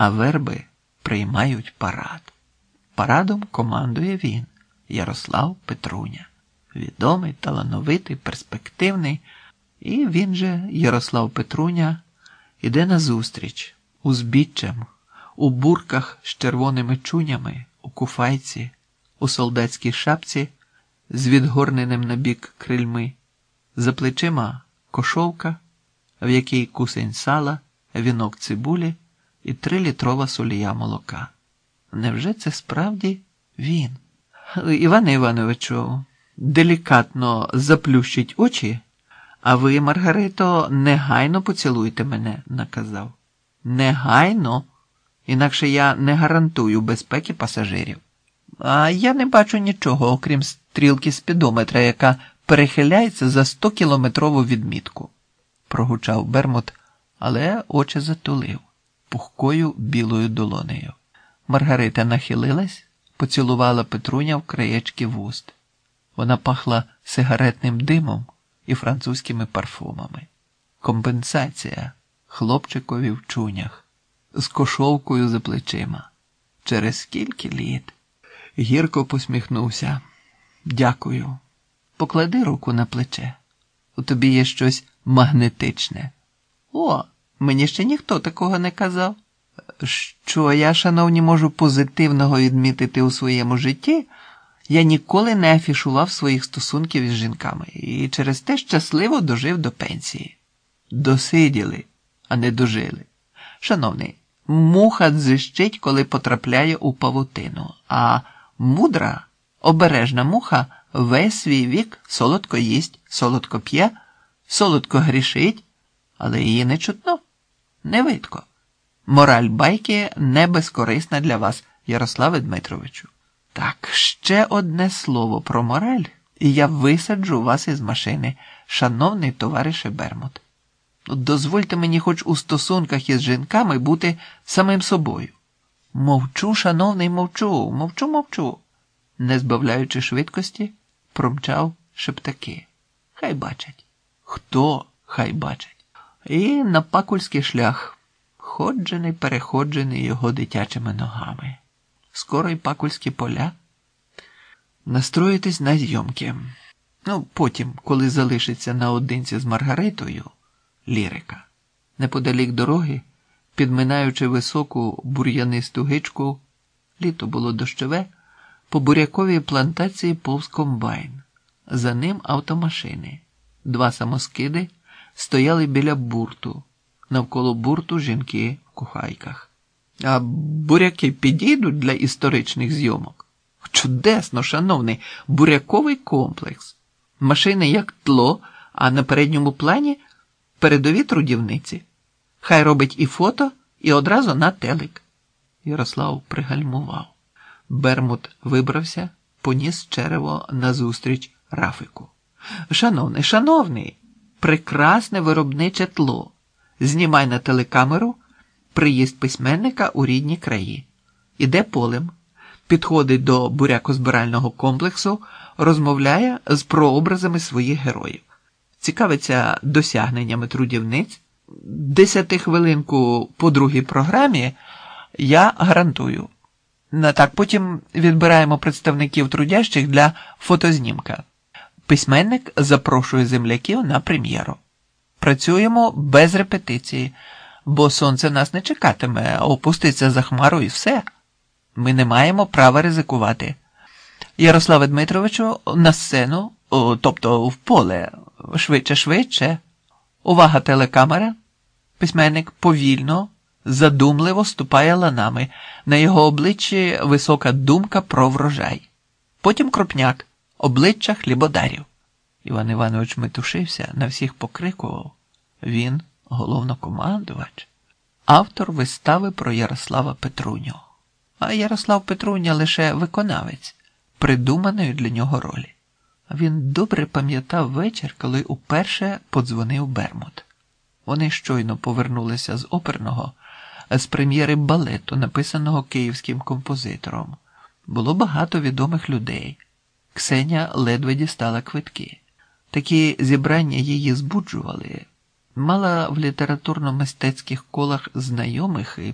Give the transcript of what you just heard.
а верби приймають парад. Парадом командує він, Ярослав Петруня, відомий, талановитий, перспективний, і він же, Ярослав Петруня, іде назустріч, узбіччям, у бурках з червоними чунями, у куфайці, у солдатській шапці з відгорненим на бік крильми, за плечима кошовка, в якій кусень сала, вінок цибулі і трилітрова солія молока. Невже це справді він? Іване Івановичу, делікатно заплющить очі, а ви, Маргарито, негайно поцілуйте мене, наказав. Негайно, інакше я не гарантую безпеки пасажирів. А я не бачу нічого, окрім стрілки спідометра, яка перехиляється за 100-кілометрову відмітку, прогучав Бермут, але очі затулив пухкою білою долонею. Маргарита нахилилась, поцілувала Петруня в краєчки вуст. Вона пахла сигаретним димом і французькими парфумами. Компенсація хлопчикові в чунях, з кошовкою за плечима. Через скільки літ? Гірко посміхнувся. Дякую. Поклади руку на плече. У тобі є щось магнетичне. О, мені ще ніхто такого не казав. Що я, шановні, можу позитивного відмітити у своєму житті, я ніколи не афішував своїх стосунків із жінками і через те щасливо дожив до пенсії. Досиділи, а не дожили. Шановний, муха дзищить, коли потрапляє у павутину, а мудра, обережна муха весь свій вік солодко їсть, солодко п'є, солодко грішить, але її не чутно, не видко. Мораль байки не безкорисна для вас, Ярославе Дмитровичу. Так, ще одне слово про мораль, і я висаджу вас із машини, шановний товарише Бермут. Ну, дозвольте мені хоч у стосунках із жінками бути самим собою. Мовчу, шановний, мовчу, мовчу, мовчу. Не збавляючи швидкості, промчав шептаки. Хай бачать. Хто хай бачать? І на пакульський шлях, ходжений, переходжений його дитячими ногами. Скоро й пакульські поля. Настроїтись на зйомки. Ну, потім, коли залишиться наодинці з Маргаритою, лірика. Неподалік дороги, підминаючи високу бур'янисту гичку, літо було дощове, по буряковій плантації повз комбайн. За ним автомашини. Два самоскиди стояли біля бурту, навколо бурту жінки в кухайках. А буряки підійдуть для історичних зйомок. Чудесно, шановний, буряковий комплекс. Машини як тло, а на передньому плані передові трудівниці. Хай робить і фото, і одразу на телек. Ярослав пригальмував. Бермут вибрався, поніс черево назустріч Рафику. Шановний, шановний, прекрасне виробниче тло. Знімай на телекамеру приїзд письменника у рідні краї. Іде полем, підходить до бурякозбирального комплексу, розмовляє з прообразами своїх героїв, цікавиться досягненнями трудівниць. Десятихвилинку по другій програмі я гарантую. Так, потім відбираємо представників трудящих для фотознімка. Письменник запрошує земляків на прем'єру. Працюємо без репетиції, бо сонце нас не чекатиме, опуститься за хмару і все. Ми не маємо права ризикувати. Ярославе Дмитровичу, на сцену, тобто в поле, швидше, швидше. Увага телекамера. Письменник повільно, задумливо ступає ланами. На його обличчі висока думка про врожай. Потім крупняк, обличчя хлібодарів. Іван Іванович метушився, на всіх покрикував. Він головнокомандувач, автор вистави про Ярослава Петруню. А Ярослав Петруня лише виконавець придуманої для нього ролі. Він добре пам'ятав вечір, коли уперше подзвонив Бермут. Вони щойно повернулися з оперного, з прем'єри балету, написаного київським композитором. Було багато відомих людей. Ксеня ледве дістала квитки. Такі зібрання її збуджували, мала в літературно-мистецьких колах знайомих і